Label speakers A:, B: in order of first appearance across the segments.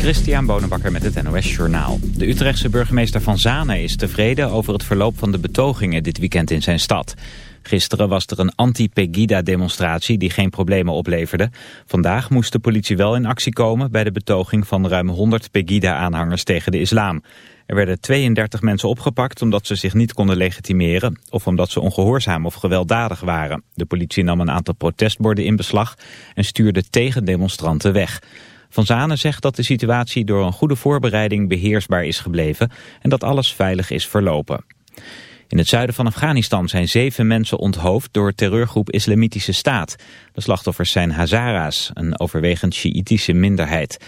A: Christian Bonenbakker met het NOS Journaal. De Utrechtse burgemeester Van Zanen is tevreden over het verloop van de betogingen dit weekend in zijn stad. Gisteren was er een anti-Pegida-demonstratie die geen problemen opleverde. Vandaag moest de politie wel in actie komen bij de betoging van ruim 100 Pegida-aanhangers tegen de islam. Er werden 32 mensen opgepakt omdat ze zich niet konden legitimeren of omdat ze ongehoorzaam of gewelddadig waren. De politie nam een aantal protestborden in beslag en stuurde tegen demonstranten weg. Van Zanen zegt dat de situatie door een goede voorbereiding beheersbaar is gebleven en dat alles veilig is verlopen. In het zuiden van Afghanistan zijn zeven mensen onthoofd door terreurgroep Islamitische Staat. De slachtoffers zijn Hazara's, een overwegend Sjiïtische minderheid.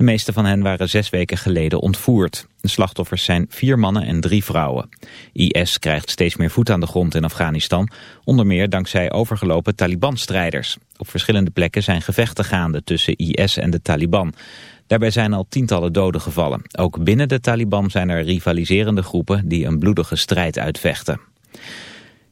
A: De meeste van hen waren zes weken geleden ontvoerd. De slachtoffers zijn vier mannen en drie vrouwen. IS krijgt steeds meer voet aan de grond in Afghanistan, onder meer dankzij overgelopen Taliban-strijders. Op verschillende plekken zijn gevechten gaande tussen IS en de Taliban. Daarbij zijn al tientallen doden gevallen. Ook binnen de Taliban zijn er rivaliserende groepen die een bloedige strijd uitvechten.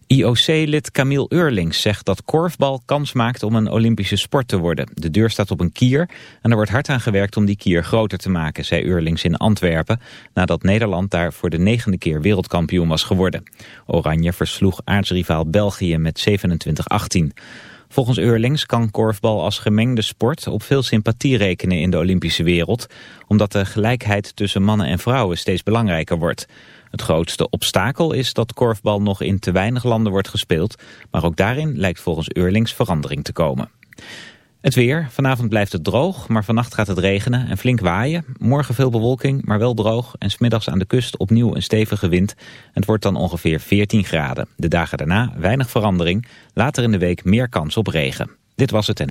A: IOC-lid Camille Eurlings zegt dat korfbal kans maakt om een Olympische sport te worden. De deur staat op een kier en er wordt hard aan gewerkt om die kier groter te maken, zei Eurlings in Antwerpen, nadat Nederland daar voor de negende keer wereldkampioen was geworden. Oranje versloeg aartsrivaal België met 27-18. Volgens Eurlings kan korfbal als gemengde sport op veel sympathie rekenen in de Olympische wereld, omdat de gelijkheid tussen mannen en vrouwen steeds belangrijker wordt. Het grootste obstakel is dat korfbal nog in te weinig landen wordt gespeeld, maar ook daarin lijkt volgens Eurlings verandering te komen. Het weer. Vanavond blijft het droog, maar vannacht gaat het regenen en flink waaien. Morgen veel bewolking, maar wel droog. En smiddags aan de kust opnieuw een stevige wind. Het wordt dan ongeveer 14 graden. De dagen daarna weinig verandering. Later in de week meer kans op regen. Dit was het en...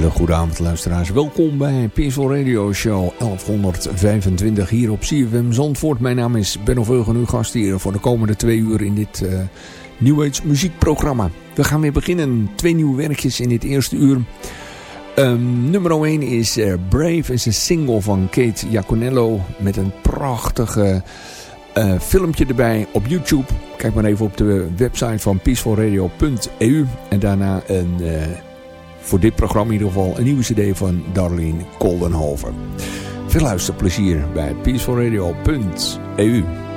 B: Hele luisteraars. Welkom bij Peaceful Radio Show 1125 hier op CFM Zandvoort. Mijn naam is Benno Veugen, uw gast hier voor de komende twee uur in dit uh, New Age muziekprogramma. We gaan weer beginnen. Twee nieuwe werkjes in dit eerste uur. Um, nummer 1 is uh, Brave, is een single van Kate Iaconello met een prachtige uh, filmpje erbij op YouTube. Kijk maar even op de website van peacefulradio.eu en daarna een voor dit programma in ieder geval een nieuwe cd van Darlene Koldenhoven. Veel luisterplezier bij peacefulradio.eu.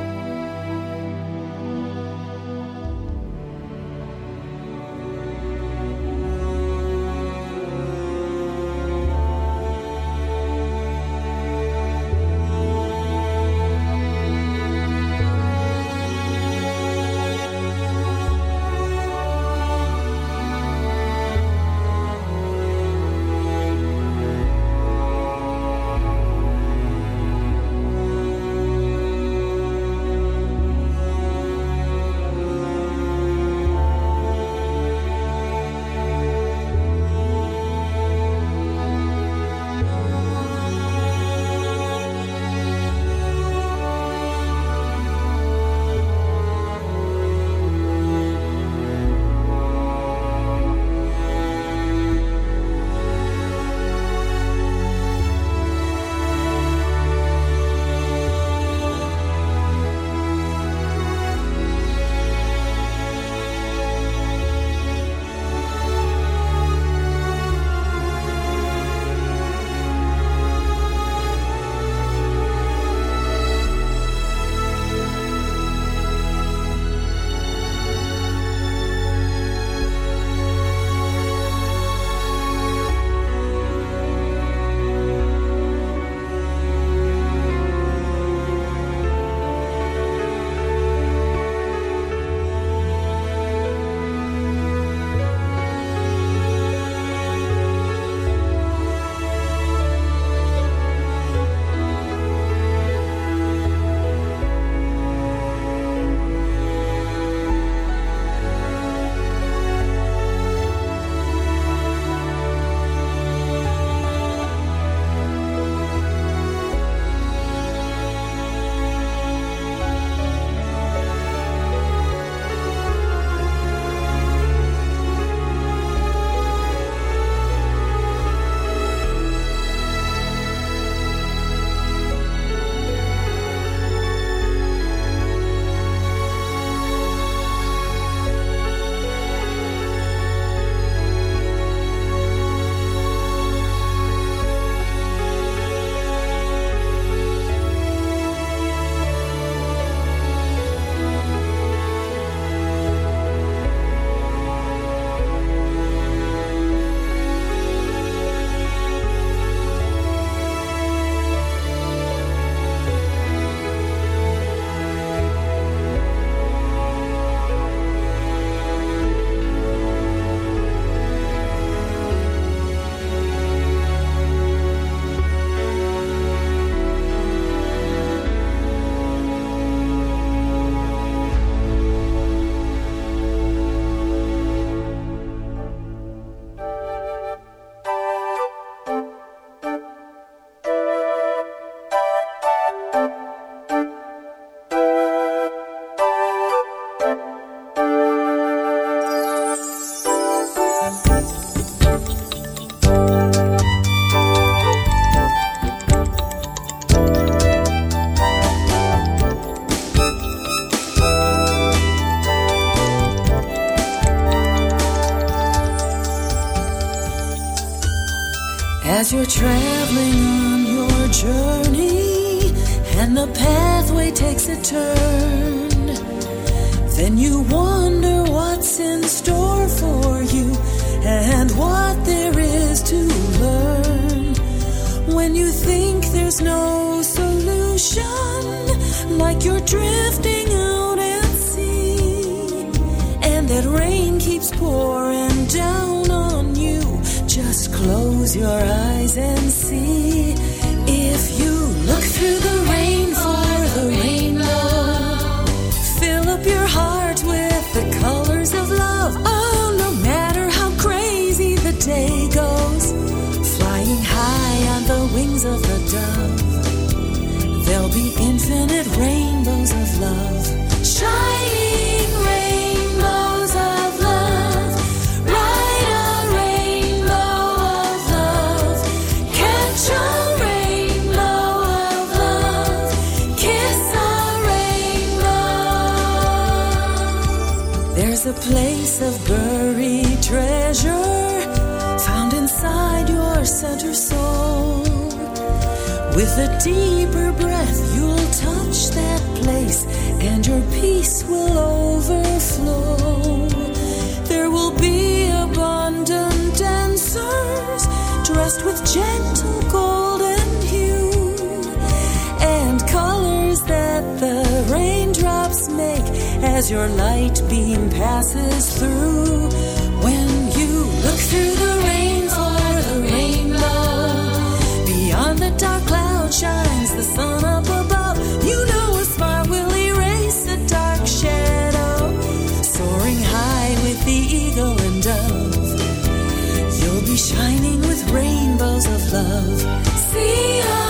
C: return. of the dove. There'll be infinite rainbows of love shining. With a deeper breath, you'll touch that place, and your peace will overflow. There will be abundant dancers dressed with gentle golden hue and colors that the raindrops make as your light beam passes through. When you look through the shines the sun up above. You know a smile will erase a dark shadow. Soaring high with the eagle and dove, you'll be shining with rainbows of love. See.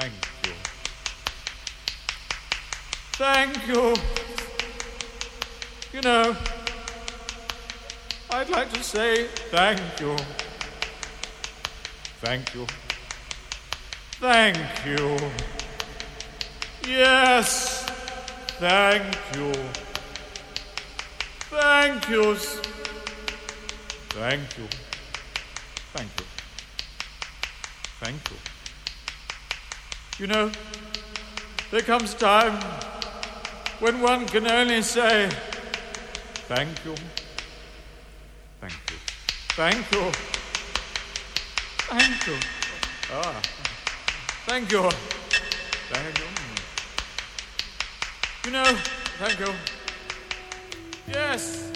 D: Thank you. Thank you. You know, I'd like to say thank you. Thank you. Thank you. Yes, thank you. Thank yous. Thank you. Thank you. Thank you
E: comes time when one can only say, Thank you. Thank you. Thank you. Thank you. Ah. Thank you. Thank you. You know, thank you. Yes.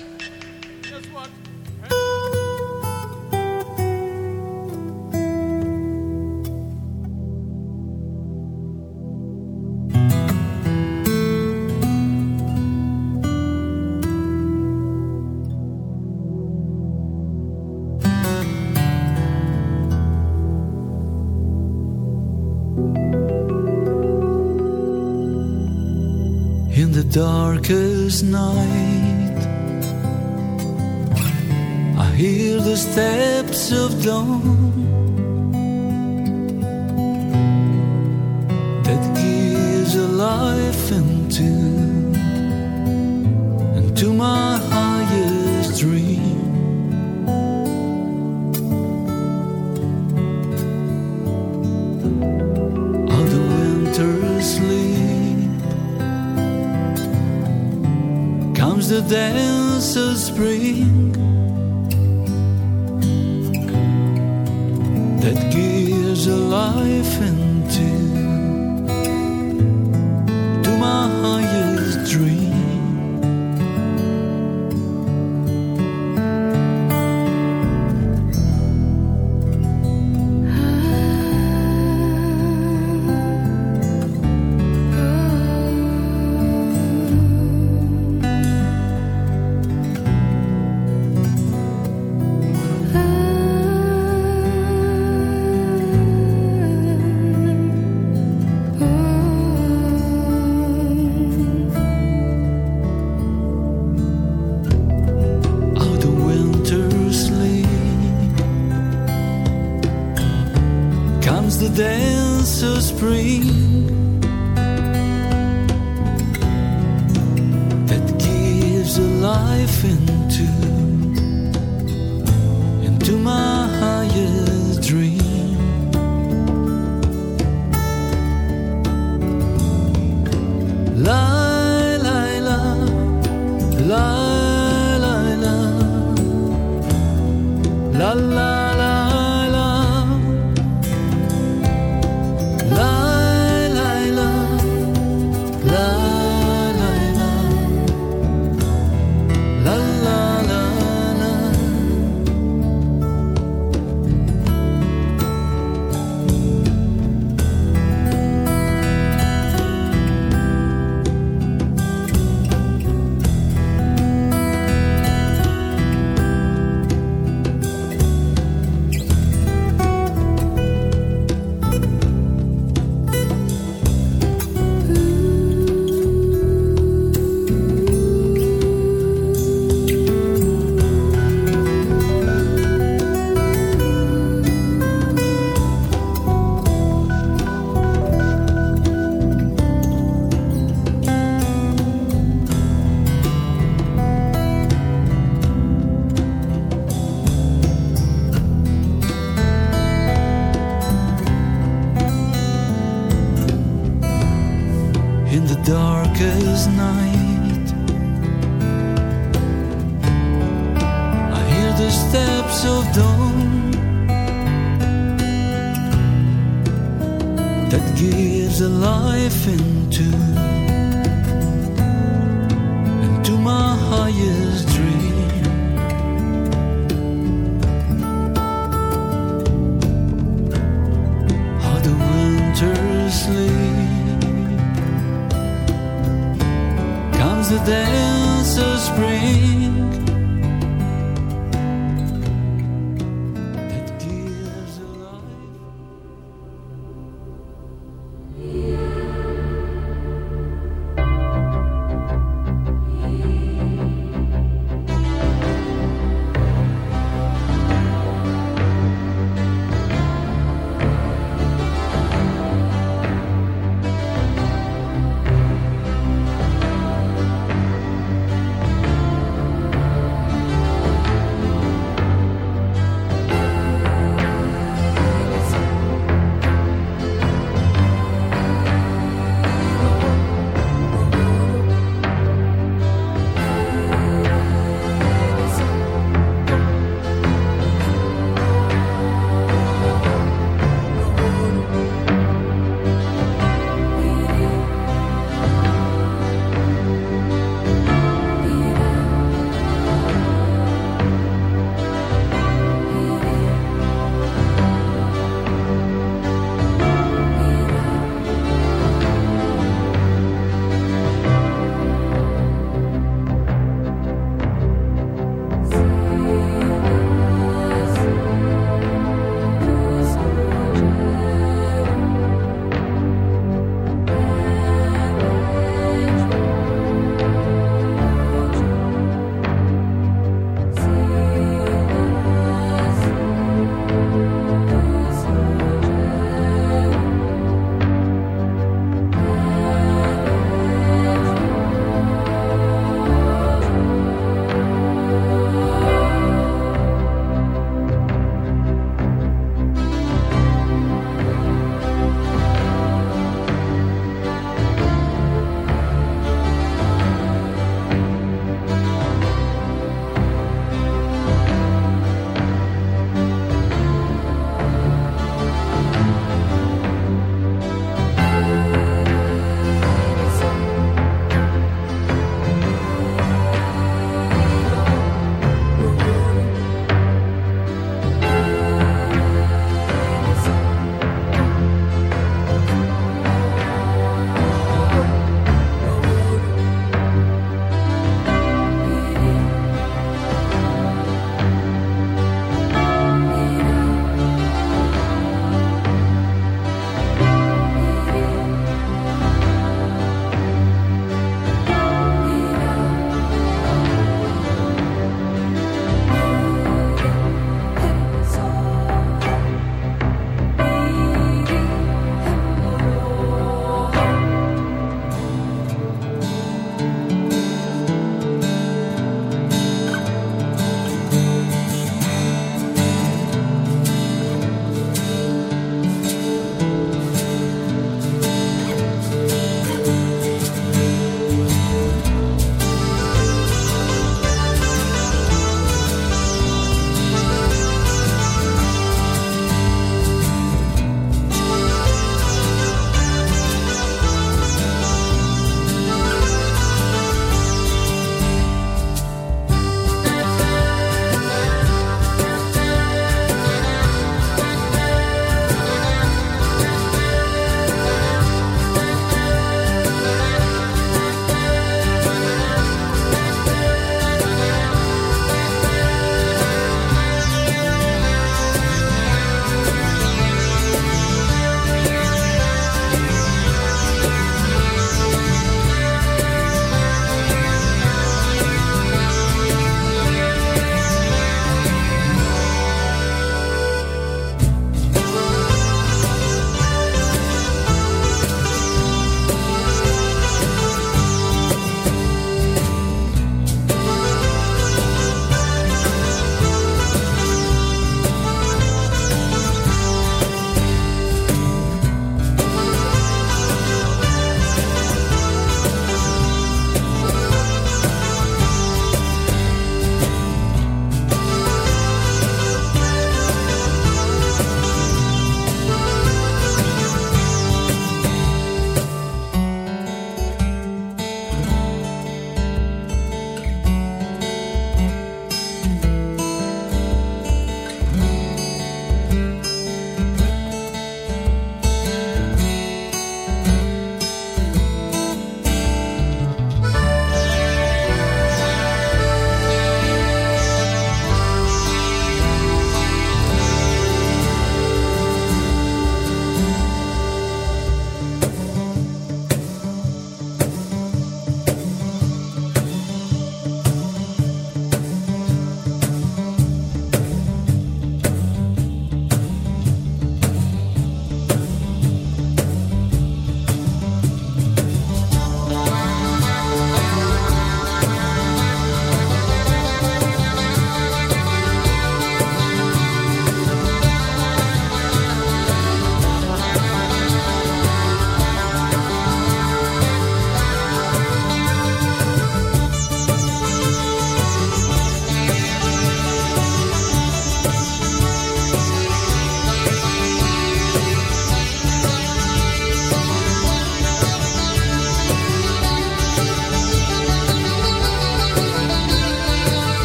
F: Darkest night. I hear the steps of dawn that gives a life into